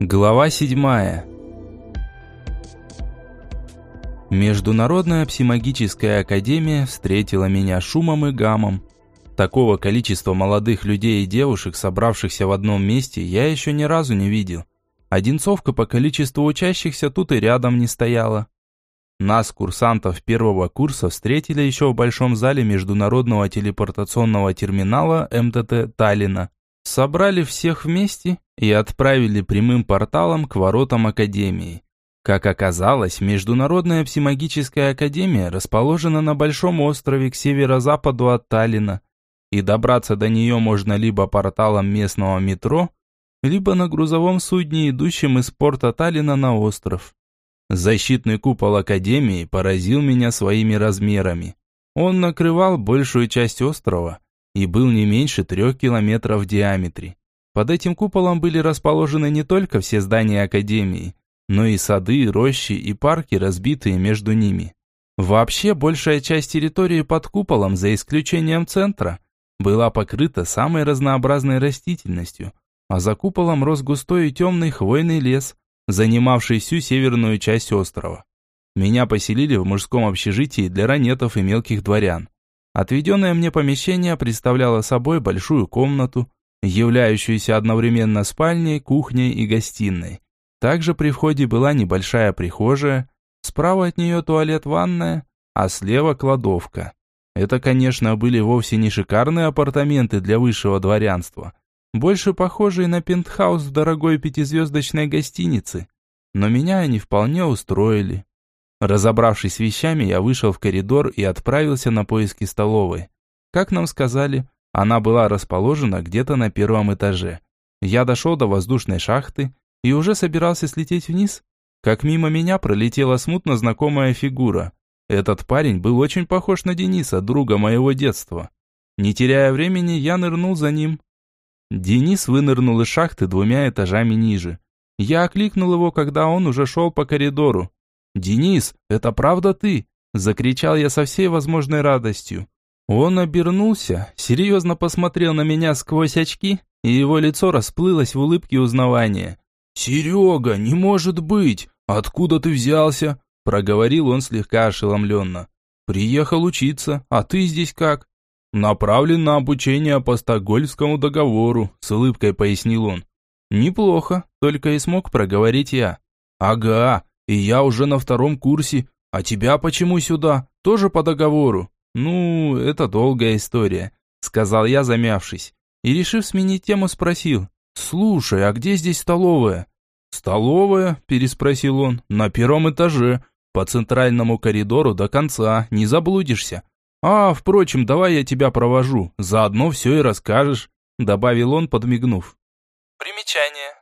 Глава седьмая. Международная псимагическая академия встретила меня шумом и гамом. Такого количества молодых людей и девушек, собравшихся в одном месте, я еще ни разу не видел. Одинцовка по количеству учащихся тут и рядом не стояла. Нас, курсантов первого курса, встретили еще в большом зале Международного телепортационного терминала МТТ Таллина. Собрали всех вместе и отправили прямым порталом к воротам Академии. Как оказалось, Международная псимагическая академия расположена на большом острове к северо-западу от Таллина, и добраться до нее можно либо порталом местного метро, либо на грузовом судне, идущем из порта Таллина на остров. Защитный купол Академии поразил меня своими размерами. Он накрывал большую часть острова и был не меньше трех километров в диаметре. Под этим куполом были расположены не только все здания Академии, но и сады, рощи и парки, разбитые между ними. Вообще, большая часть территории под куполом, за исключением центра, была покрыта самой разнообразной растительностью, а за куполом рос густой и темный хвойный лес, занимавший всю северную часть острова. Меня поселили в мужском общежитии для ранетов и мелких дворян. Отведенное мне помещение представляло собой большую комнату, являющуюся одновременно спальней, кухней и гостиной. Также при входе была небольшая прихожая, справа от нее туалет-ванная, а слева кладовка. Это, конечно, были вовсе не шикарные апартаменты для высшего дворянства, больше похожие на пентхаус в дорогой пятизвездочной гостинице. Но меня они вполне устроили. Разобравшись с вещами, я вышел в коридор и отправился на поиски столовой. Как нам сказали, она была расположена где-то на первом этаже. Я дошел до воздушной шахты и уже собирался слететь вниз, как мимо меня пролетела смутно знакомая фигура. Этот парень был очень похож на Дениса, друга моего детства. Не теряя времени, я нырнул за ним. Денис вынырнул из шахты двумя этажами ниже. Я окликнул его, когда он уже шел по коридору. «Денис, это правда ты?» – закричал я со всей возможной радостью. Он обернулся, серьезно посмотрел на меня сквозь очки, и его лицо расплылось в улыбке узнавания. «Серега, не может быть! Откуда ты взялся?» – проговорил он слегка ошеломленно. «Приехал учиться, а ты здесь как?» «Направлен на обучение по Стокгольмскому договору», – с улыбкой пояснил он. «Неплохо», – только и смог проговорить я. «Ага, и я уже на втором курсе. А тебя почему сюда? Тоже по договору?» «Ну, это долгая история», – сказал я, замявшись. И, решив сменить тему, спросил. «Слушай, а где здесь столовая?» «Столовая?» – переспросил он. «На первом этаже, по центральному коридору до конца, не заблудишься. «А, впрочем, давай я тебя провожу, заодно все и расскажешь», добавил он, подмигнув. Примечание.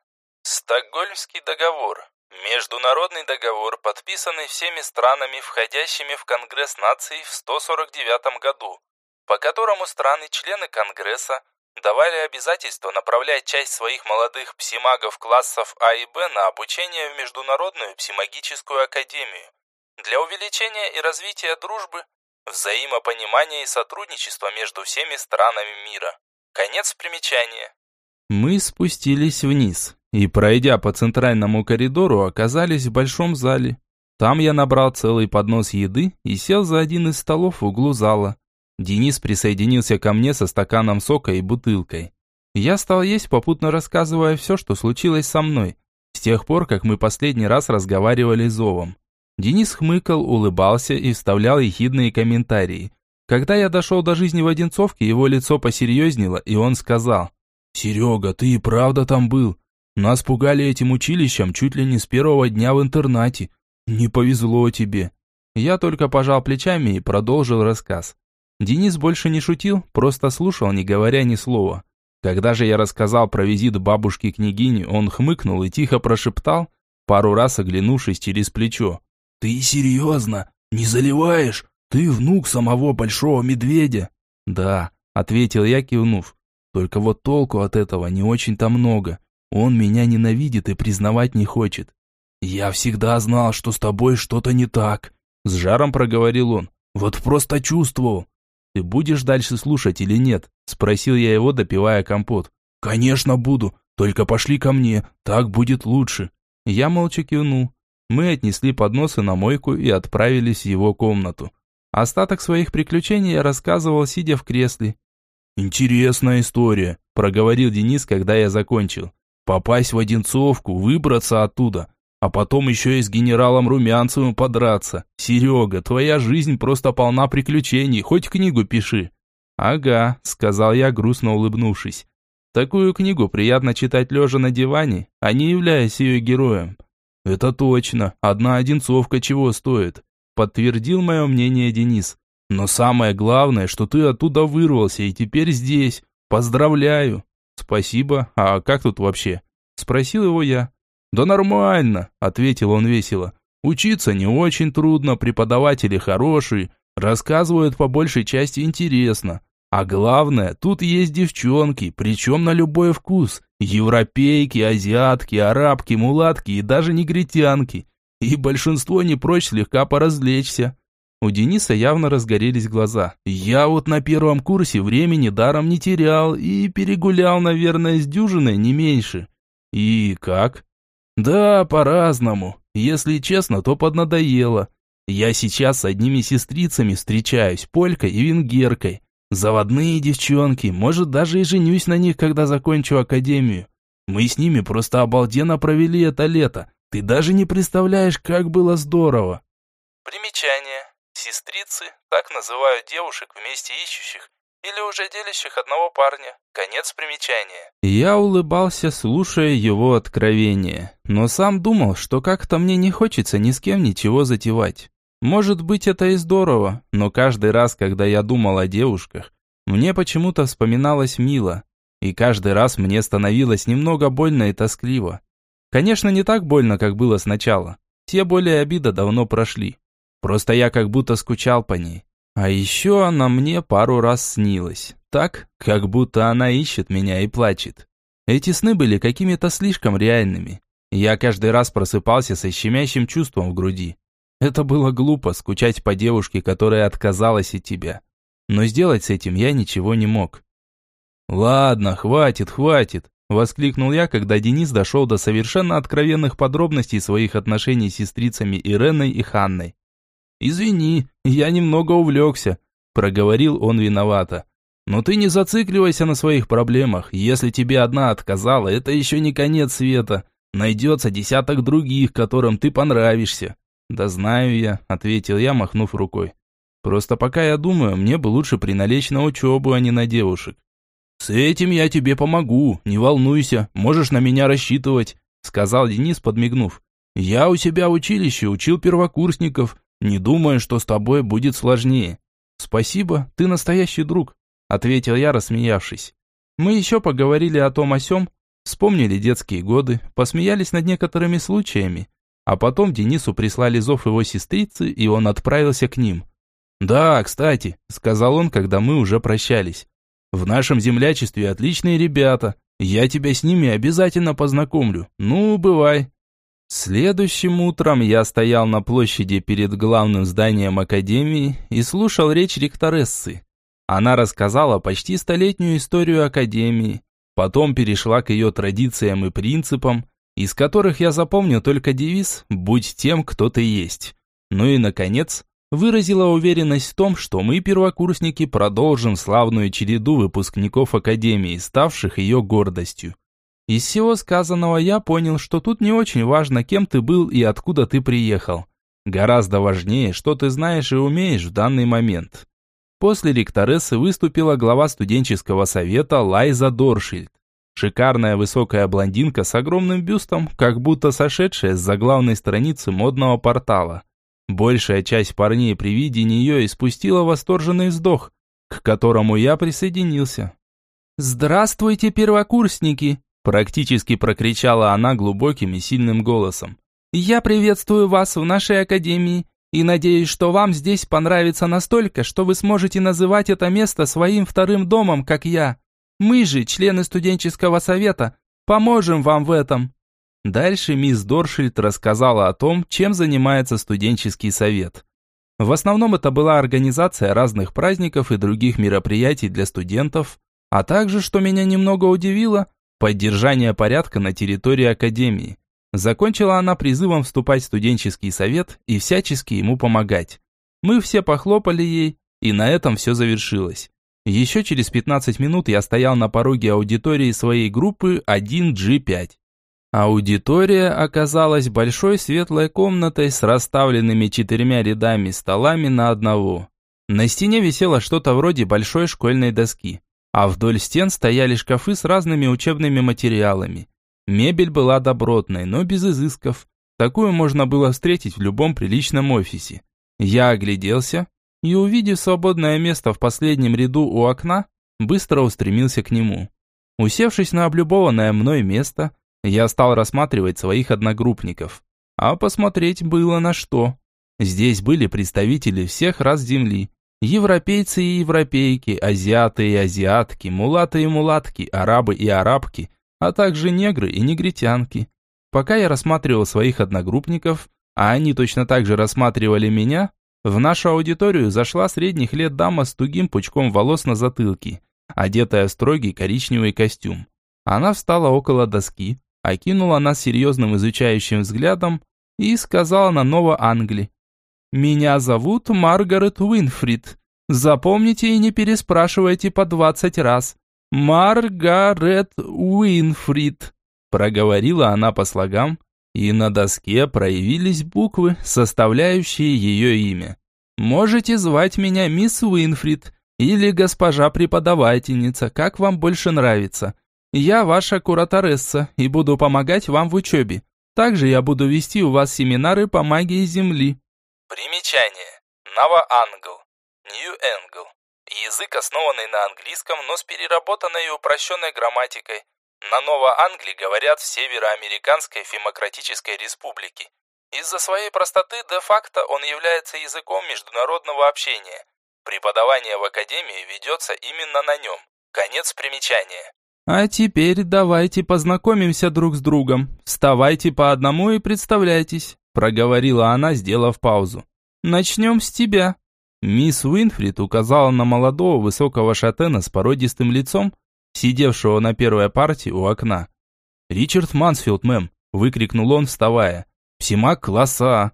Стокгольмский договор. Международный договор, подписанный всеми странами, входящими в Конгресс наций в 149 году, по которому страны-члены Конгресса давали обязательство направлять часть своих молодых псимагов классов А и Б на обучение в Международную псимагическую академию для увеличения и развития дружбы Взаимопонимание и сотрудничество между всеми странами мира. Конец примечания. Мы спустились вниз и, пройдя по центральному коридору, оказались в большом зале. Там я набрал целый поднос еды и сел за один из столов в углу зала. Денис присоединился ко мне со стаканом сока и бутылкой. Я стал есть, попутно рассказывая все, что случилось со мной, с тех пор, как мы последний раз разговаривали с Зовом. Денис хмыкал, улыбался и вставлял ехидные комментарии. Когда я дошел до жизни в Одинцовке, его лицо посерьезнело, и он сказал, «Серега, ты и правда там был. Нас пугали этим училищем чуть ли не с первого дня в интернате. Не повезло тебе». Я только пожал плечами и продолжил рассказ. Денис больше не шутил, просто слушал, не говоря ни слова. Когда же я рассказал про визит бабушки-княгини, он хмыкнул и тихо прошептал, пару раз оглянувшись через плечо. «Ты серьезно? Не заливаешь? Ты внук самого большого медведя?» «Да», — ответил я, кивнув. «Только вот толку от этого не очень-то много. Он меня ненавидит и признавать не хочет». «Я всегда знал, что с тобой что-то не так», — с жаром проговорил он. «Вот просто чувствовал». «Ты будешь дальше слушать или нет?» — спросил я его, допивая компот. «Конечно буду, Только пошли ко мне, так будет лучше». Я молча кивнул. Мы отнесли подносы на мойку и отправились в его комнату. Остаток своих приключений я рассказывал, сидя в кресле. «Интересная история», – проговорил Денис, когда я закончил. «Попасть в Одинцовку, выбраться оттуда, а потом еще и с генералом Румянцевым подраться. Серега, твоя жизнь просто полна приключений, хоть книгу пиши». «Ага», – сказал я, грустно улыбнувшись. «Такую книгу приятно читать лежа на диване, а не являясь ее героем». «Это точно, одна Одинцовка чего стоит», – подтвердил мое мнение Денис. Но самое главное, что ты оттуда вырвался и теперь здесь. Поздравляю. Спасибо. А как тут вообще? Спросил его я. Да нормально, ответил он весело. Учиться не очень трудно, преподаватели хорошие, рассказывают по большей части интересно. А главное, тут есть девчонки, причем на любой вкус. Европейки, азиатки, арабки, мулатки и даже негритянки. И большинство не прочь слегка поразвлечься. У Дениса явно разгорелись глаза. Я вот на первом курсе времени даром не терял и перегулял, наверное, с дюжиной, не меньше. И как? Да, по-разному. Если честно, то поднадоело. Я сейчас с одними сестрицами встречаюсь, полькой и венгеркой. Заводные девчонки, может, даже и женюсь на них, когда закончу академию. Мы с ними просто обалденно провели это лето. Ты даже не представляешь, как было здорово. Примечание. Сестрицы так называют девушек вместе ищущих или уже делящих одного парня. Конец примечания. Я улыбался, слушая его откровение, но сам думал, что как-то мне не хочется ни с кем ничего затевать. Может быть, это и здорово, но каждый раз, когда я думал о девушках, мне почему-то вспоминалось Мила, и каждый раз мне становилось немного больно и тоскливо. Конечно, не так больно, как было сначала. Те более обида давно прошли. Просто я как будто скучал по ней. А еще она мне пару раз снилась. Так, как будто она ищет меня и плачет. Эти сны были какими-то слишком реальными. Я каждый раз просыпался со щемящим чувством в груди. Это было глупо, скучать по девушке, которая отказалась от тебя. Но сделать с этим я ничего не мог. «Ладно, хватит, хватит», – воскликнул я, когда Денис дошел до совершенно откровенных подробностей своих отношений с сестрицами Иреной и Ханной. «Извини, я немного увлекся», – проговорил он виновато. «Но ты не зацикливайся на своих проблемах. Если тебе одна отказала, это еще не конец света. Найдется десяток других, которым ты понравишься». «Да знаю я», – ответил я, махнув рукой. «Просто пока я думаю, мне бы лучше приналечь на учебу, а не на девушек». «С этим я тебе помогу, не волнуйся, можешь на меня рассчитывать», – сказал Денис, подмигнув. «Я у себя в училище учил первокурсников, не думаю, что с тобой будет сложнее. Спасибо, ты настоящий друг, ответил я, рассмеявшись. Мы еще поговорили о том о сём, вспомнили детские годы, посмеялись над некоторыми случаями, а потом Денису прислали зов его сестрицы, и он отправился к ним. «Да, кстати», — сказал он, когда мы уже прощались. «В нашем землячестве отличные ребята. Я тебя с ними обязательно познакомлю. Ну, бывай». Следующим утром я стоял на площади перед главным зданием академии и слушал речь ректорессы. Она рассказала почти столетнюю историю академии, потом перешла к ее традициям и принципам, из которых я запомню только девиз «Будь тем, кто ты есть». Ну и, наконец, выразила уверенность в том, что мы, первокурсники, продолжим славную череду выпускников академии, ставших ее гордостью. Из всего сказанного я понял, что тут не очень важно, кем ты был и откуда ты приехал. Гораздо важнее, что ты знаешь и умеешь в данный момент. После ректорессы выступила глава студенческого совета Лайза Доршильд. Шикарная высокая блондинка с огромным бюстом, как будто сошедшая с заглавной страницы модного портала. Большая часть парней при виде нее испустила восторженный вздох, к которому я присоединился. «Здравствуйте, первокурсники!» Практически прокричала она глубоким и сильным голосом. «Я приветствую вас в нашей академии и надеюсь, что вам здесь понравится настолько, что вы сможете называть это место своим вторым домом, как я. Мы же, члены студенческого совета, поможем вам в этом». Дальше мисс Доршильд рассказала о том, чем занимается студенческий совет. В основном это была организация разных праздников и других мероприятий для студентов, а также, что меня немного удивило, поддержание порядка на территории Академии. Закончила она призывом вступать в студенческий совет и всячески ему помогать. Мы все похлопали ей, и на этом все завершилось. Еще через 15 минут я стоял на пороге аудитории своей группы 1G5. Аудитория оказалась большой светлой комнатой с расставленными четырьмя рядами столами на одного. На стене висело что-то вроде большой школьной доски, а вдоль стен стояли шкафы с разными учебными материалами. Мебель была добротной, но без изысков. Такую можно было встретить в любом приличном офисе. Я огляделся и, увидев свободное место в последнем ряду у окна, быстро устремился к нему. Усевшись на облюбованное мной место, я стал рассматривать своих одногруппников. А посмотреть было на что. Здесь были представители всех рас Земли. Европейцы и европейки, азиаты и азиатки, мулаты и мулатки, арабы и арабки, а также негры и негритянки. Пока я рассматривал своих одногруппников, а они точно так же рассматривали меня, в нашу аудиторию зашла средних лет дама с тугим пучком волос на затылке, одетая в строгий коричневый костюм. Она встала около доски, окинула нас серьезным изучающим взглядом и сказала на Ново-Англи. «Меня зовут Маргарет Уинфрид. Запомните и не переспрашивайте по двадцать раз. Маргарет Уинфрид», проговорила она по слогам, и на доске проявились буквы, составляющие ее имя. Можете звать меня мисс Уинфрид или госпожа преподавательница, как вам больше нравится. Я ваша кураторесса и буду помогать вам в учебе. Также я буду вести у вас семинары по магии Земли. Примечание. Нава-Англ. Нью-Энгл. Язык, основанный на английском, но с переработанной и упрощенной грамматикой, на Ново-Англии говорят в Североамериканской Фемократической Республике. Из-за своей простоты де-факто он является языком международного общения. Преподавание в академии ведется именно на нем. Конец примечания. А теперь давайте познакомимся друг с другом. Вставайте по одному и представляйтесь, проговорила она, сделав паузу. Начнем с тебя. Мисс Уинфрид указала на молодого высокого шатена с породистым лицом, сидевшего на первой партии у окна. «Ричард Мансфилд, мэм!» – выкрикнул он, вставая. «Псимак класса А!»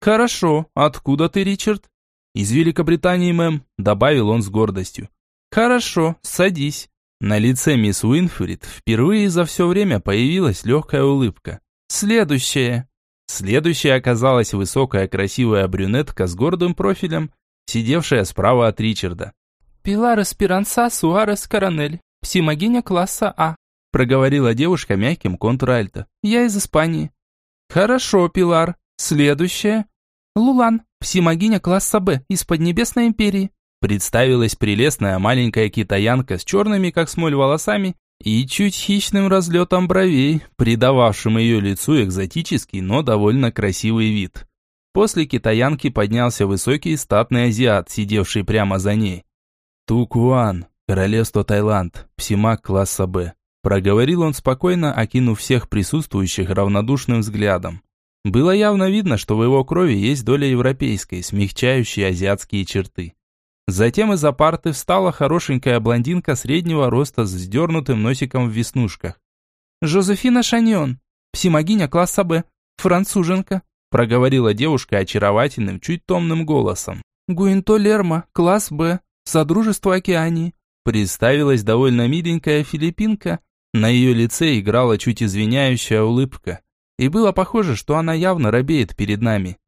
«Хорошо. Откуда ты, Ричард?» «Из Великобритании, мэм», – добавил он с гордостью. «Хорошо. Садись». На лице мисс Уинфрид впервые за все время появилась легкая улыбка. «Следующее». Следующая оказалась высокая красивая брюнетка с гордым профилем, сидевшая справа от Ричарда. «Пилар Эсперанса Суарес Коронель, псимогиня класса А», проговорила девушка мягким контральто. «Я из Испании». «Хорошо, Пилар. Следующее». «Лулан, псимогиня класса Б из Поднебесной империи». Представилась прелестная маленькая китаянка с черными, как смоль, волосами и чуть хищным разлетом бровей, придававшим ее лицу экзотический, но довольно красивый вид. После китаянки поднялся высокий статный азиат, сидевший прямо за ней. «Тукуан, Королевство Таиланд, псимак класса Б. Проговорил он спокойно, окинув всех присутствующих равнодушным взглядом. Было явно видно, что в его крови есть доля европейской, смягчающей азиатские черты. Затем из-за парты встала хорошенькая блондинка среднего роста с вздернутым носиком в веснушках. «Жозефина Шаньон, псимогиня класса Б, француженка», проговорила девушка очаровательным, чуть томным голосом. «Гуинто Лерма, класс Б, Содружество Океании, Представилась довольно миленькая филиппинка, на ее лице играла чуть извиняющая улыбка, и было похоже, что она явно робеет перед нами.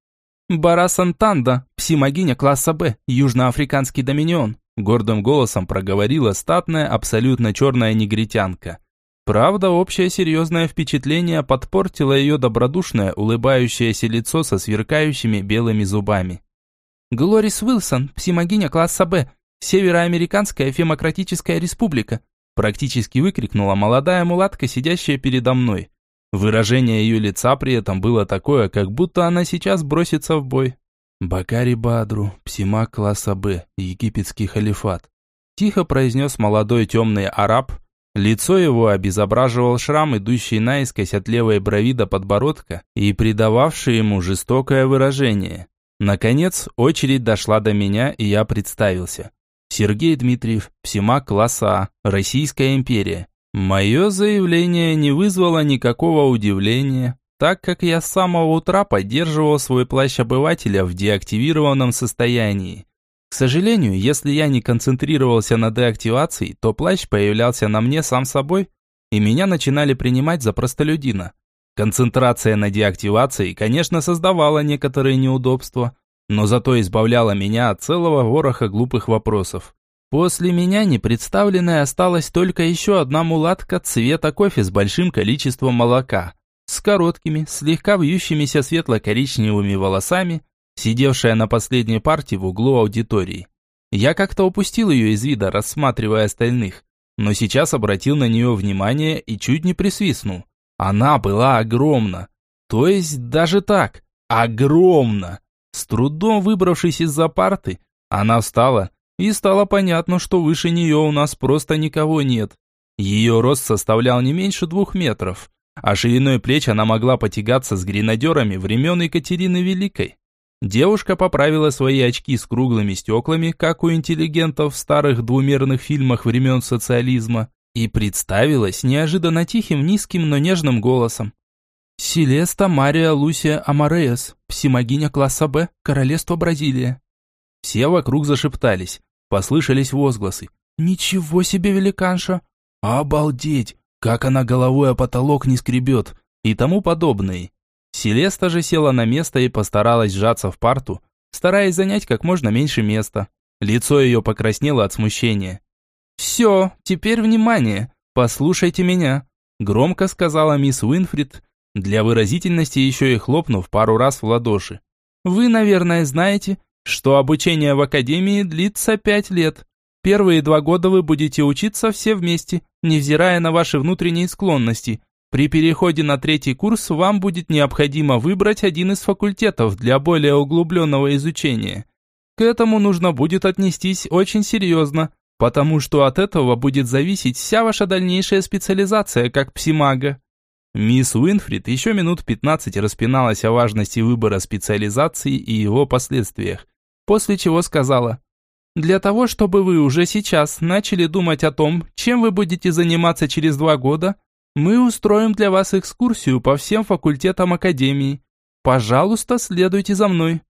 «Бара Сантанда, псимогиня класса Б, южноафриканский доминион», гордым голосом проговорила статная, абсолютно черная негритянка. Правда, общее серьезное впечатление подпортило ее добродушное, улыбающееся лицо со сверкающими белыми зубами. «Глорис Уилсон, псимогиня класса Б, Североамериканская Фемократическая Республика!» Практически выкрикнула молодая мулатка, сидящая передо мной. Выражение ее лица при этом было такое, как будто она сейчас бросится в бой. «Бакари Бадру, псимак класса Б, египетский халифат», тихо произнес молодой темный араб. Лицо его обезображивал шрам, идущий наискось от левой брови до подбородка и придававший ему жестокое выражение. Наконец, очередь дошла до меня, и я представился. Сергей Дмитриев, Псимак класса А, Российская империя. Мое заявление не вызвало никакого удивления, так как я с самого утра поддерживал свой плащ обывателя в деактивированном состоянии. К сожалению, если я не концентрировался на деактивации, то плащ появлялся на мне сам собой, и меня начинали принимать за простолюдина. Концентрация на деактивации, конечно, создавала некоторые неудобства, но зато избавляла меня от целого вороха глупых вопросов. После меня не представленной осталась только еще одна мулатка цвета кофе с большим количеством молока, с короткими, слегка вьющимися светло-коричневыми волосами, сидевшая на последней партии в углу аудитории. Я как-то упустил ее из вида, рассматривая остальных, но сейчас обратил на нее внимание и чуть не присвистнул. Она была огромна. То есть даже так, огромна. С трудом выбравшись из-за парты, она встала, и стало понятно, что выше нее у нас просто никого нет. Ее рост составлял не меньше двух метров, а шириной плеч она могла потягаться с гренадерами времен Екатерины Великой. Девушка поправила свои очки с круглыми стеклами, как у интеллигентов в старых двумерных фильмах времен социализма, и представилась неожиданно тихим, низким, но нежным голосом. Селеста Мария Лусия Амареес, псимогиня класса Б, королевство Бразилия. Все вокруг зашептались, послышались возгласы. «Ничего себе великанша! Обалдеть! Как она головой о потолок не скребет!» и тому подобные. Селеста же села на место и постаралась сжаться в парту, стараясь занять как можно меньше места. Лицо ее покраснело от смущения. «Все, теперь внимание, послушайте меня», громко сказала мисс Уинфрид, для выразительности еще и хлопнув пару раз в ладоши. «Вы, наверное, знаете, что обучение в академии длится пять лет. Первые два года вы будете учиться все вместе, невзирая на ваши внутренние склонности. При переходе на третий курс вам будет необходимо выбрать один из факультетов для более углубленного изучения. К этому нужно будет отнестись очень серьезно, потому что от этого будет зависеть вся ваша дальнейшая специализация как псимага. Мисс Уинфрид еще минут 15 распиналась о важности выбора специализации и его последствиях, после чего сказала, «Для того, чтобы вы уже сейчас начали думать о том, чем вы будете заниматься через два года, мы устроим для вас экскурсию по всем факультетам Академии. Пожалуйста, следуйте за мной».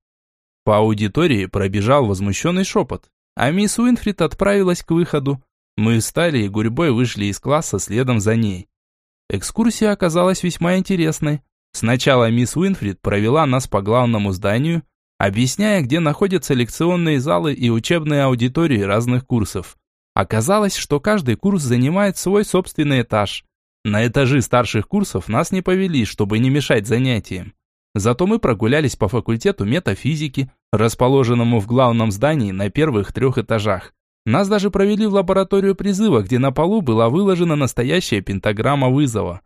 По аудитории пробежал возмущенный шепот, а мисс Уинфрид отправилась к выходу. Мы встали и гурьбой вышли из класса следом за ней. Экскурсия оказалась весьма интересной. Сначала мисс Уинфрид провела нас по главному зданию, объясняя, где находятся лекционные залы и учебные аудитории разных курсов. Оказалось, что каждый курс занимает свой собственный этаж. На этажи старших курсов нас не повели, чтобы не мешать занятиям. Зато мы прогулялись по факультету метафизики, расположенному в главном здании на первых трех этажах. Нас даже провели в лабораторию призыва, где на полу была выложена настоящая пентаграмма вызова.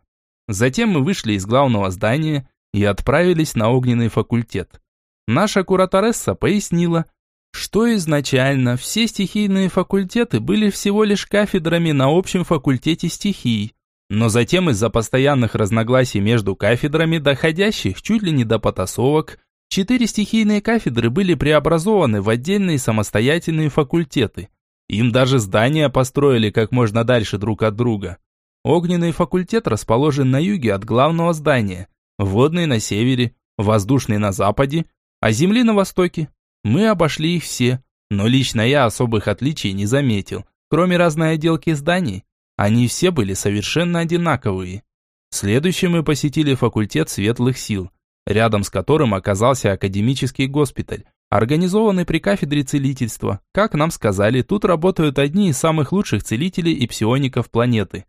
Затем мы вышли из главного здания и отправились на огненный факультет. Наша кураторесса пояснила, что изначально все стихийные факультеты были всего лишь кафедрами на общем факультете стихий, но затем из-за постоянных разногласий между кафедрами, доходящих чуть ли не до потасовок, четыре стихийные кафедры были преобразованы в отдельные самостоятельные факультеты. Им даже здания построили как можно дальше друг от друга. Огненный факультет расположен на юге от главного здания, водный на севере, воздушный на западе, а земли на востоке. Мы обошли их все, но лично я особых отличий не заметил, кроме разной отделки зданий. Они все были совершенно одинаковые. Следующим мы посетили факультет светлых сил, рядом с которым оказался академический госпиталь, организованный при кафедре целительства. Как нам сказали, тут работают одни из самых лучших целителей и псиоников планеты.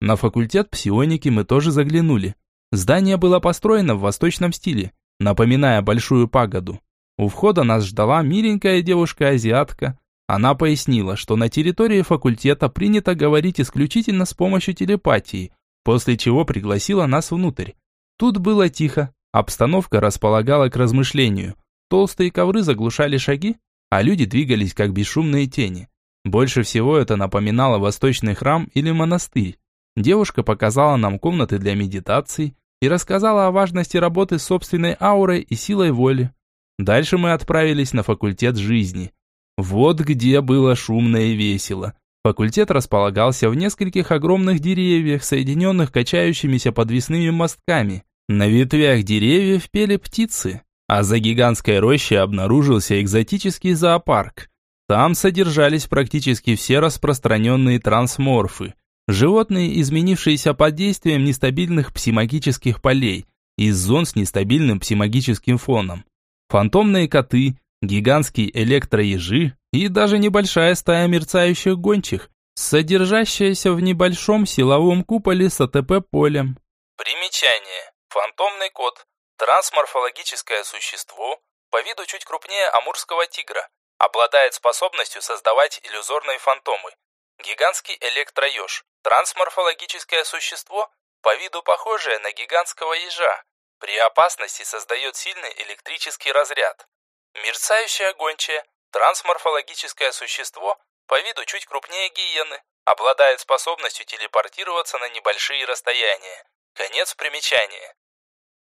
На факультет псионики мы тоже заглянули. Здание было построено в восточном стиле, напоминая большую пагоду. У входа нас ждала миленькая девушка-азиатка. Она пояснила, что на территории факультета принято говорить исключительно с помощью телепатии, после чего пригласила нас внутрь. Тут было тихо, обстановка располагала к размышлению – Толстые ковры заглушали шаги, а люди двигались как бесшумные тени. Больше всего это напоминало восточный храм или монастырь. Девушка показала нам комнаты для медитации и рассказала о важности работы с собственной аурой и силой воли. Дальше мы отправились на факультет жизни. Вот где было шумно и весело. Факультет располагался в нескольких огромных деревьях, соединенных качающимися подвесными мостками. На ветвях деревьев пели птицы, а за гигантской рощей обнаружился экзотический зоопарк. Там содержались практически все распространенные трансморфы, животные, изменившиеся под действием нестабильных псимагических полей, из зон с нестабильным псимагическим фоном. Фантомные коты, гигантские электроежи и даже небольшая стая мерцающих гончих, содержащаяся в небольшом силовом куполе с АТП-полем. Примечание. Фантомный кот. Трансморфологическое существо, по виду чуть крупнее амурского тигра, обладает способностью создавать иллюзорные фантомы. Гигантский электроеж. Трансморфологическое существо, по виду похожее на гигантского ежа, при опасности создает сильный электрический разряд. Мерцающая гончая, трансморфологическое существо, по виду чуть крупнее гиены, обладает способностью телепортироваться на небольшие расстояния. Конец примечания.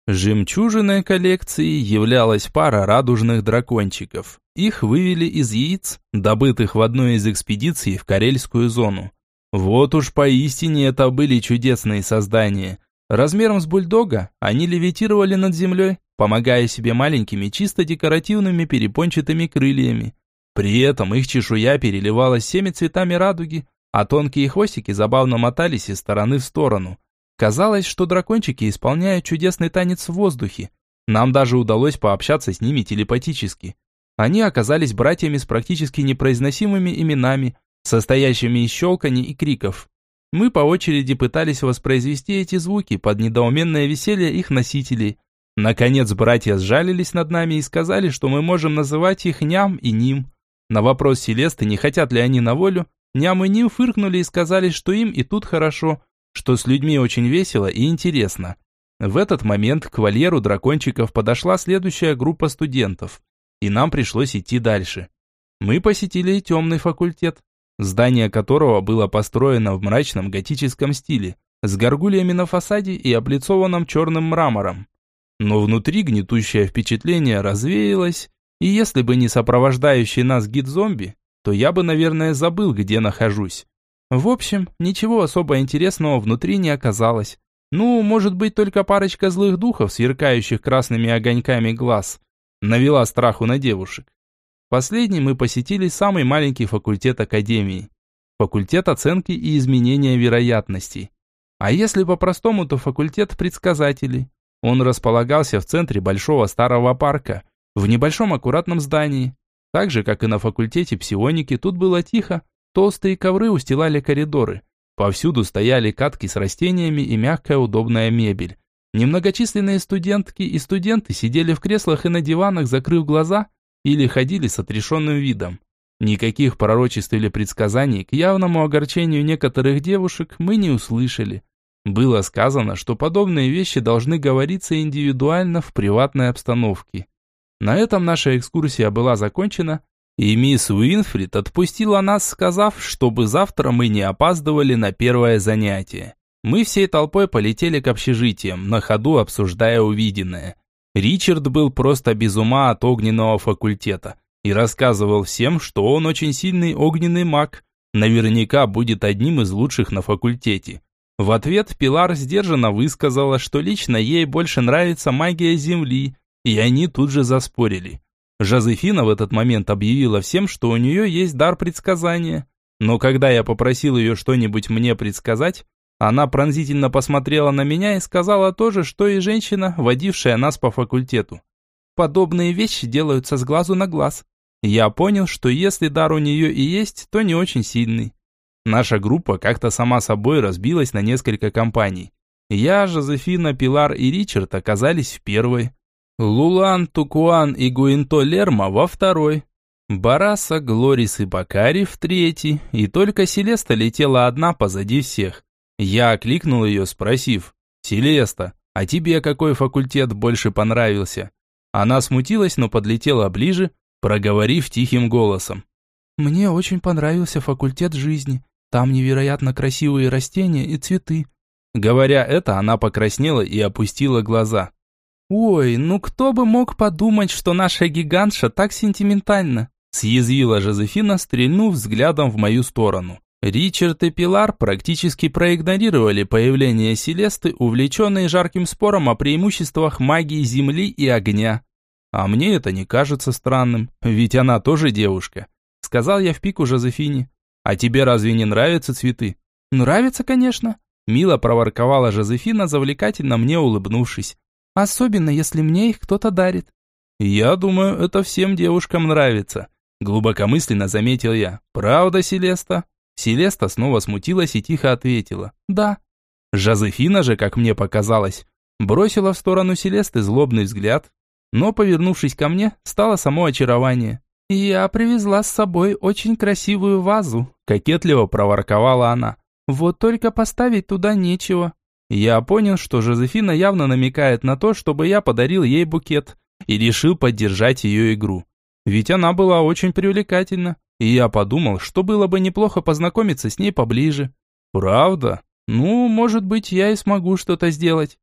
Жемчужиной коллекции являлась пара радужных дракончиков. Их вывели из яиц, добытых в одной из экспедиций в Карельскую зону. Вот уж поистине это были чудесные создания – Размером с бульдога они левитировали над землей, помогая себе маленькими чисто декоративными перепончатыми крыльями. При этом их чешуя переливалась всеми цветами радуги, а тонкие хвостики забавно мотались из стороны в сторону. Казалось, что дракончики исполняют чудесный танец в воздухе. Нам даже удалось пообщаться с ними телепатически. Они оказались братьями с практически непроизносимыми именами, состоящими из щелканий и криков. Мы по очереди пытались воспроизвести эти звуки под недоуменное веселье их носителей. Наконец братья сжалились над нами и сказали, что мы можем называть их ням и ним. На вопрос Селесты, не хотят ли они на волю, ням и ним фыркнули и сказали, что им и тут хорошо, что с людьми очень весело и интересно. В этот момент к вольеру дракончиков подошла следующая группа студентов, и нам пришлось идти дальше. Мы посетили темный факультет, здание которого было построено в мрачном готическом стиле, с горгульями на фасаде и облицованным черным мрамором. Но внутри гнетущее впечатление развеялось, и если бы не сопровождающий нас гид-зомби, то я бы, наверное, забыл, где нахожусь. В общем, ничего особо интересного внутри не оказалось. Ну, может быть, только парочка злых духов, сверкающих красными огоньками глаз, навела страху на девушек. Последний мы посетили самый маленький факультет Академии. Факультет оценки и изменения вероятностей. А если по-простому, то факультет предсказателей. Он располагался в центре большого старого парка, в небольшом аккуратном здании. Так же, как и на факультете псионики, тут было тихо, толстые ковры устилали коридоры. Повсюду стояли катки с растениями и мягкая удобная мебель. Немногочисленные студентки и студенты сидели в креслах и на диванах, закрыв глаза или ходили с отрешенным видом. Никаких пророчеств или предсказаний к явному огорчению некоторых девушек мы не услышали. Было сказано, что подобные вещи должны говориться индивидуально в приватной обстановке. На этом наша экскурсия была закончена, и мисс Уинфрид отпустила нас, сказав, чтобы завтра мы не опаздывали на первое занятие. Мы всей толпой полетели к общежитиям, на ходу обсуждая увиденное. Ричард был просто без ума от огненного факультета и рассказывал всем, что он очень сильный огненный маг, наверняка будет одним из лучших на факультете. В ответ Пилар сдержанно высказала, что лично ей больше нравится магия Земли, и они тут же заспорили. Жозефина в этот момент объявила всем, что у нее есть дар предсказания. Но когда я попросил ее что-нибудь мне предсказать, она пронзительно посмотрела на меня и сказала то же, что и женщина, водившая нас по факультету. Подобные вещи делаются с глазу на глаз. Я понял, что если дар у нее и есть, то не очень сильный. Наша группа как-то сама собой разбилась на несколько компаний. Я, Жозефина, Пилар и Ричард оказались в первой. Лулан, Тукуан и Гуинто Лерма во второй. Бараса, Глорис и Бакари в третьей. И только Селеста летела одна позади всех. Я окликнул ее, спросив, «Селеста, а тебе какой факультет больше понравился?» Она смутилась, но подлетела ближе, проговорив тихим голосом. «Мне очень понравился факультет жизни. Там невероятно красивые растения и цветы». Говоря это, она покраснела и опустила глаза. «Ой, ну кто бы мог подумать, что наша гигантша так сентиментальна?» съязвила Жозефина, стрельнув взглядом в мою сторону. Ричард и Пилар практически проигнорировали появление Селесты, увлеченные жарким спором о преимуществах магии земли и огня. А мне это не кажется странным, ведь она тоже девушка. Сказал я в пику Жозефине. А тебе разве не нравятся цветы? Нравится, конечно. Мило проворковала Жозефина, завлекательно мне улыбнувшись. Особенно, если мне их кто-то дарит. Я думаю, это всем девушкам нравится. Глубокомысленно заметил я. Правда, Селеста? Селеста снова смутилась и тихо ответила «Да». Жозефина же, как мне показалось, бросила в сторону Селесты злобный взгляд, но, повернувшись ко мне, стало само очарование. «Я привезла с собой очень красивую вазу», – кокетливо проворковала она. «Вот только поставить туда нечего». Я понял, что Жозефина явно намекает на то, чтобы я подарил ей букет, и решил поддержать ее игру. Ведь она была очень привлекательна, и я подумал, что было бы неплохо познакомиться с ней поближе. Правда? Ну, может быть, я и смогу что-то сделать.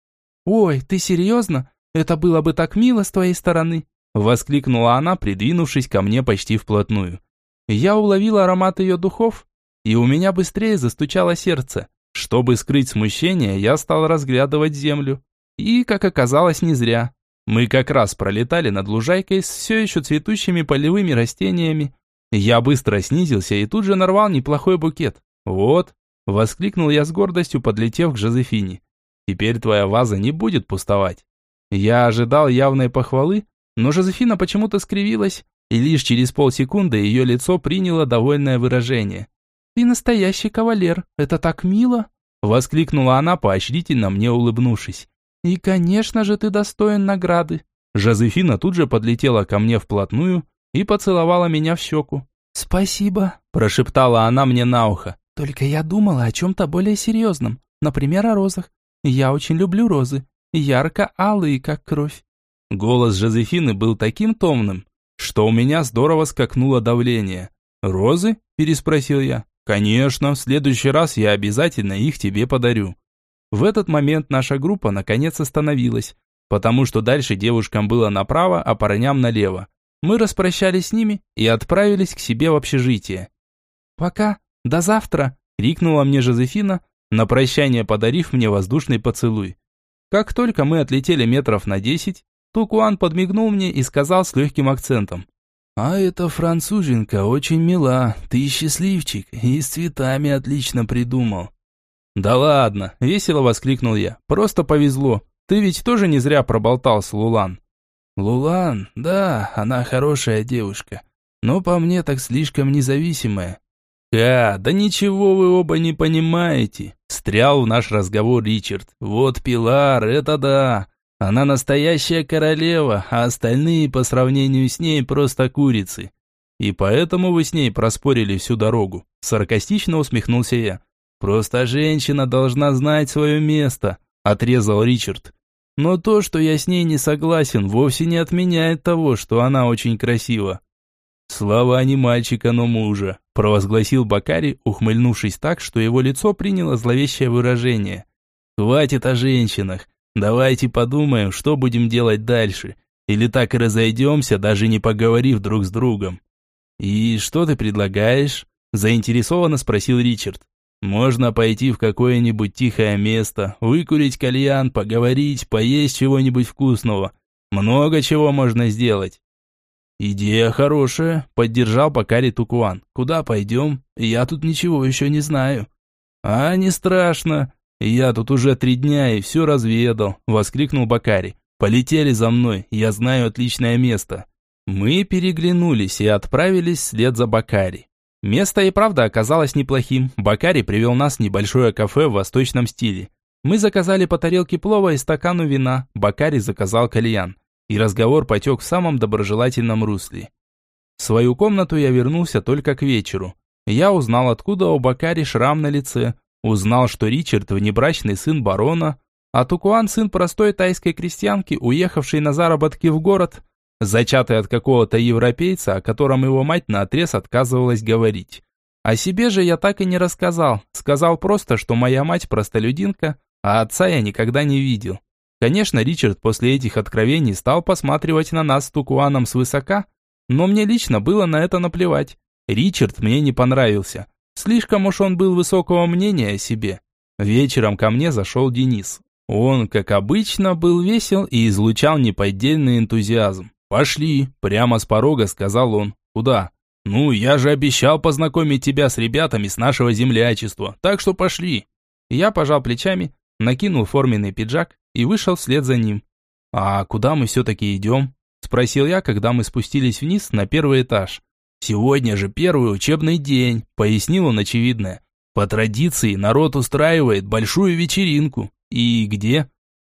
Ой, ты серьезно? Это было бы так мило с твоей стороны. Воскликнула она, придвинувшись ко мне почти вплотную. Я уловил аромат ее духов, и у меня быстрее застучало сердце. Чтобы скрыть смущение, я стал разглядывать землю. И, как оказалось, не зря. Мы как раз пролетали над лужайкой с все еще цветущими полевыми растениями, я быстро снизился и тут же нарвал неплохой букет. «Вот!» – воскликнул я с гордостью, подлетев к Жозефине. «Теперь твоя ваза не будет пустовать». Я ожидал явной похвалы, но Жозефина почему-то скривилась, и лишь через полсекунды ее лицо приняло довольное выражение. «Ты настоящий кавалер, это так мило!» – воскликнула она, поощрительно мне улыбнувшись. «И, конечно же, ты достоин награды!» Жозефина тут же подлетела ко мне вплотную и поцеловала меня в щеку. «Спасибо», – прошептала она мне на ухо. «Только я думала о чем-то более серьезном, например, о розах. Я очень люблю розы, ярко-алые, как кровь». Голос Жозефины был таким томным, что у меня здорово скакнуло давление. «Розы?» – переспросил я. «Конечно, в следующий раз я обязательно их тебе подарю». В этот момент наша группа наконец остановилась, потому что дальше девушкам было направо, а парням налево. Мы распрощались с ними и отправились к себе в общежитие. «Пока, до завтра!» – крикнула мне Жозефина, на прощание подарив мне воздушный поцелуй. Как только мы отлетели метров на десять, Тукуан подмигнул мне и сказал с легким акцентом. «А эта француженка очень мила, ты счастливчик и с цветами отлично придумал». «Да ладно!» – весело воскликнул я. «Просто повезло. Ты ведь тоже не зря проболтался, Лулан». Лулан, да, она хорошая девушка, но по мне так слишком независимая. «А, да ничего вы оба не понимаете», – встрял в наш разговор Ричард. «Вот Пилар, это да. Она настоящая королева, а остальные по сравнению с ней просто курицы. И поэтому вы с ней проспорили всю дорогу», – саркастично усмехнулся я. «Просто женщина должна знать свое место», – отрезал Ричард. Но то, что я с ней не согласен, вовсе не отменяет того, что она очень красива. «Слова не мальчика, но мужа», – провозгласил Бакари, ухмыльнувшись так, что его лицо приняло зловещее выражение. «Хватит о женщинах. Давайте подумаем, что будем делать дальше. Или так и разойдемся, даже не поговорив друг с другом». «И что ты предлагаешь?» – заинтересованно спросил Ричард. Можно пойти в какое-нибудь тихое место, выкурить кальян, поговорить, поесть чего-нибудь вкусного. Много чего можно сделать. «Идея хорошая», — поддержал Бакари Тукуан. «Куда пойдем? Я тут ничего еще не знаю». «А, не страшно. Я тут уже три дня и все разведал», — воскликнул Бакари. «Полетели за мной, я знаю отличное место». Мы переглянулись и отправились вслед за Бакари. Место и правда оказалось неплохим. Бакари привел нас в небольшое кафе в восточном стиле. Мы заказали по тарелке плова и стакану вина. Бакари заказал кальян. И разговор потек в самом доброжелательном русле. В свою комнату я вернулся только к вечеру. Я узнал, откуда у Бакари шрам на лице. Узнал, что Ричард внебрачный сын барона, а Тукуан сын простой тайской крестьянки, уехавшей на заработки в город зачатый от какого-то европейца, о котором его мать наотрез отказывалась говорить. О себе же я так и не рассказал, сказал просто, что моя мать простолюдинка, а отца я никогда не видел. Конечно, Ричард после этих откровений стал посматривать на нас с Тукуаном свысока, но мне лично было на это наплевать. Ричард мне не понравился, Слишком уж он был высокого мнения о себе. Вечером ко мне зашел Денис. Он, как обычно, был весел и излучал неподдельный энтузиазм. «Пошли», – прямо с порога сказал он. «Куда?» «Ну, я же обещал познакомить тебя с ребятами с нашего землячества, так что пошли». Я пожал плечами, накинул форменный пиджак и вышел вслед за ним. «А куда мы все-таки идем?» – спросил я, когда мы спустились вниз на первый этаж. «Сегодня же первый учебный день», – пояснил он очевидное. «По традиции народ устраивает большую вечеринку. И где?»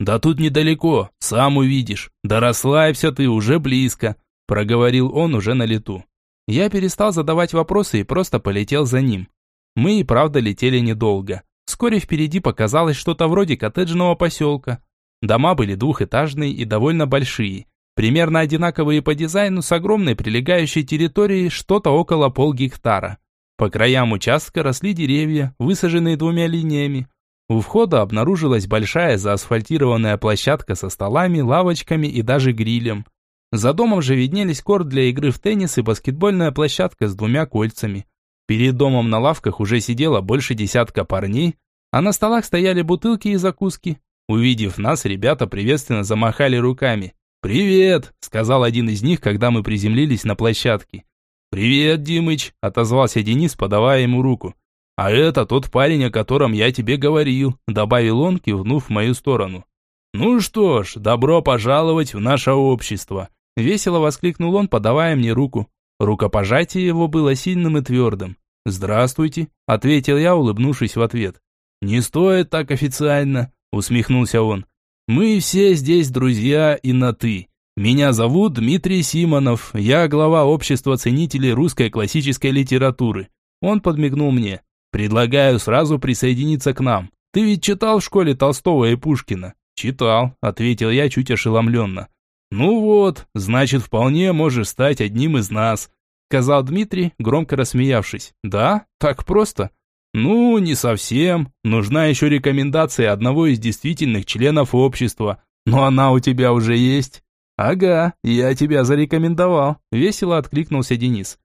«Да тут недалеко, сам увидишь. Да расслабься ты, уже близко», – проговорил он уже на лету. Я перестал задавать вопросы и просто полетел за ним. Мы и правда летели недолго. Вскоре впереди показалось что-то вроде коттеджного поселка. Дома были двухэтажные и довольно большие. Примерно одинаковые по дизайну с огромной прилегающей территорией что-то около полгектара. По краям участка росли деревья, высаженные двумя линиями. У входа обнаружилась большая заасфальтированная площадка со столами, лавочками и даже грилем. За домом же виднелись корт для игры в теннис и баскетбольная площадка с двумя кольцами. Перед домом на лавках уже сидело больше десятка парней, а на столах стояли бутылки и закуски. Увидев нас, ребята приветственно замахали руками. «Привет!» – сказал один из них, когда мы приземлились на площадке. «Привет, Димыч!» – отозвался Денис, подавая ему руку. «А это тот парень, о котором я тебе говорил», – добавил он, кивнув в мою сторону. «Ну что ж, добро пожаловать в наше общество!» – весело воскликнул он, подавая мне руку. Рукопожатие его было сильным и твердым. «Здравствуйте», – ответил я, улыбнувшись в ответ. «Не стоит так официально», – усмехнулся он. Мы все здесь друзья и на «ты». Меня зовут Дмитрий Симонов, я глава общества ценителей русской классической литературы. Он подмигнул мне. Предлагаю сразу присоединиться к нам. Ты ведь читал в школе Толстого и Пушкина? Читал, ответил я чуть ошеломленно. Ну вот, значит, вполне можешь стать одним из нас, сказал Дмитрий, громко рассмеявшись. Да? Так просто? «Ну, не совсем. Нужна еще рекомендация одного из действительных членов общества. Но она у тебя уже есть». «Ага, я тебя зарекомендовал», – весело откликнулся Денис.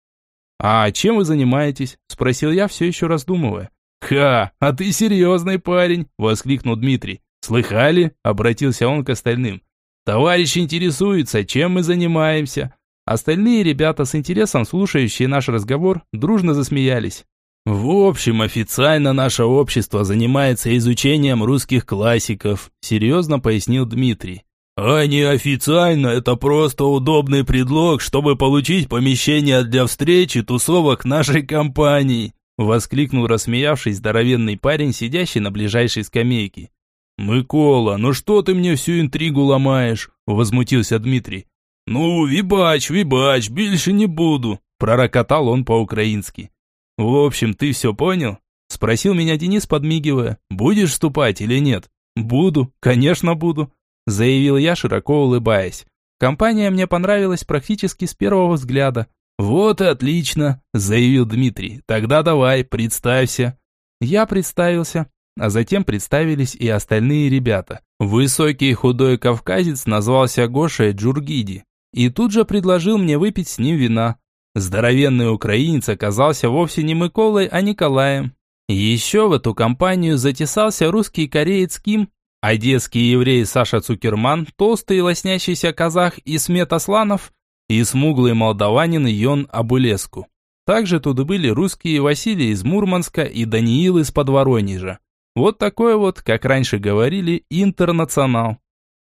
«А чем вы занимаетесь?» – спросил я, все еще раздумывая. «Ха, а ты серьезный парень!» – воскликнул Дмитрий. «Слыхали?» – обратился он к остальным. «Товарищ интересуется, чем мы занимаемся». Остальные ребята с интересом, слушающие наш разговор, дружно засмеялись. В общем, официально наше общество занимается изучением русских классиков, серьезно пояснил Дмитрий. А неофициально это просто удобный предлог, чтобы получить помещение для встречи тусовок нашей компании, воскликнул рассмеявшись здоровенный парень, сидящий на ближайшей скамейке. «Микола, ну что ты мне всю интригу ломаешь?» – возмутился Дмитрий. «Ну, вибач, вибач, больше не буду», – пророкотал он по-украински. «В общем, ты все понял?» Спросил меня Денис, подмигивая. «Будешь вступать или нет?» «Буду, конечно буду», заявил я, широко улыбаясь. Компания мне понравилась практически с первого взгляда. «Вот и отлично», заявил Дмитрий. «Тогда давай, представься». Я представился, а затем представились и остальные ребята. Высокий худой кавказец назвался Гошей Джургиди и тут же предложил мне выпить с ним вина. Здоровенный украинец оказался вовсе не Миколой, а Николаем. Еще в эту компанию затесался русский кореец Ким, одесский еврей Саша Цукерман, толстый лоснящийся казах Исмет Асланов и смуглый молдаванин Йон Абулеску. Также тут были русские Василий из Мурманска и Даниил из Подворонежа. Вот такой вот, как раньше говорили, интернационал.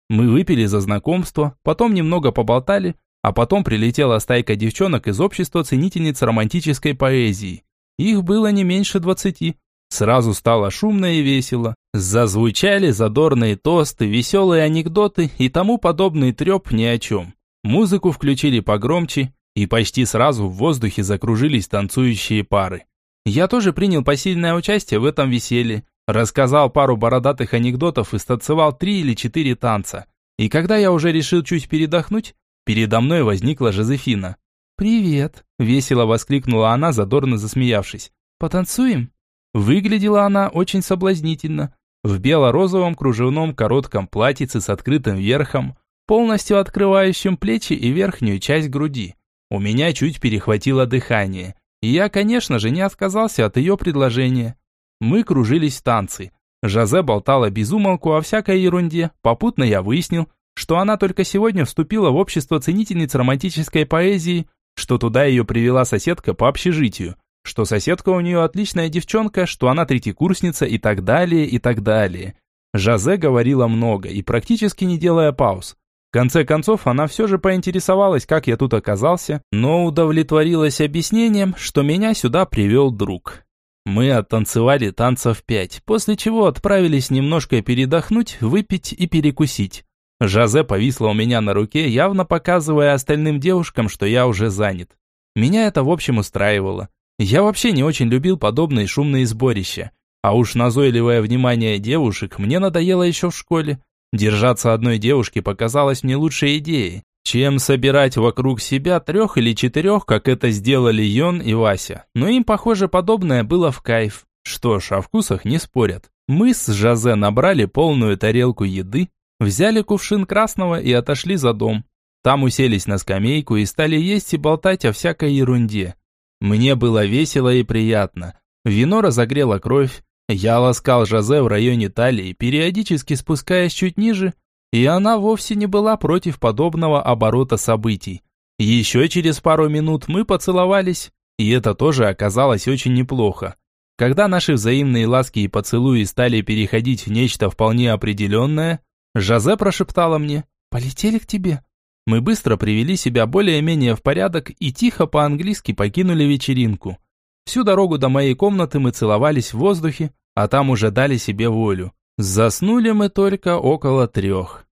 Мы выпили за знакомство, потом немного поболтали, а потом прилетела стайка девчонок из общества ценительниц романтической поэзии. Их было не меньше двадцати. Сразу стало шумно и весело. Зазвучали задорные тосты, веселые анекдоты и тому подобный треп ни о чем. Музыку включили погромче, и почти сразу в воздухе закружились танцующие пары. Я тоже принял посильное участие в этом веселье, рассказал пару бородатых анекдотов и станцевал три или четыре танца. И когда я уже решил чуть передохнуть, Передо мной возникла Жозефина. «Привет!» – весело воскликнула она, задорно засмеявшись. «Потанцуем?» Выглядела она очень соблазнительно. В бело-розовом кружевном коротком платьице с открытым верхом, полностью открывающим плечи и верхнюю часть груди. У меня чуть перехватило дыхание. И я, конечно же, не отказался от ее предложения. Мы кружились в танцы. Жозе болтала без умолку о всякой ерунде. Попутно я выяснил, что она только сегодня вступила в общество ценительниц романтической поэзии, что туда ее привела соседка по общежитию, что соседка у нее отличная девчонка, что она третьекурсница и так далее, и так далее. Жозе говорила много и практически не делая пауз. В конце концов, она все же поинтересовалась, как я тут оказался, но удовлетворилась объяснением, что меня сюда привел друг. Мы оттанцевали танцев пять, после чего отправились немножко передохнуть, выпить и перекусить. Жозе повисла у меня на руке, явно показывая остальным девушкам, что я уже занят. Меня это в общем устраивало. Я вообще не очень любил подобные шумные сборища. А уж назойливое внимание девушек мне надоело еще в школе. Держаться одной девушки показалось мне лучшей идеей, чем собирать вокруг себя трех или четырех, как это сделали Йон и Вася. Но им, похоже, подобное было в кайф. Что ж, о вкусах не спорят. Мы с Жозе набрали полную тарелку еды, взяли кувшин красного и отошли за дом. Там уселись на скамейку и стали есть и болтать о всякой ерунде. Мне было весело и приятно. Вино разогрело кровь, я ласкал Жозе в районе талии, периодически спускаясь чуть ниже, и она вовсе не была против подобного оборота событий. Еще через пару минут мы поцеловались, и это тоже оказалось очень неплохо. Когда наши взаимные ласки и поцелуи стали переходить в нечто вполне определенное, Жозе прошептала мне «Полетели к тебе». Мы быстро привели себя более-менее в порядок и тихо по-английски покинули вечеринку. Всю дорогу до моей комнаты мы целовались в воздухе, а там уже дали себе волю. Заснули мы только около трех.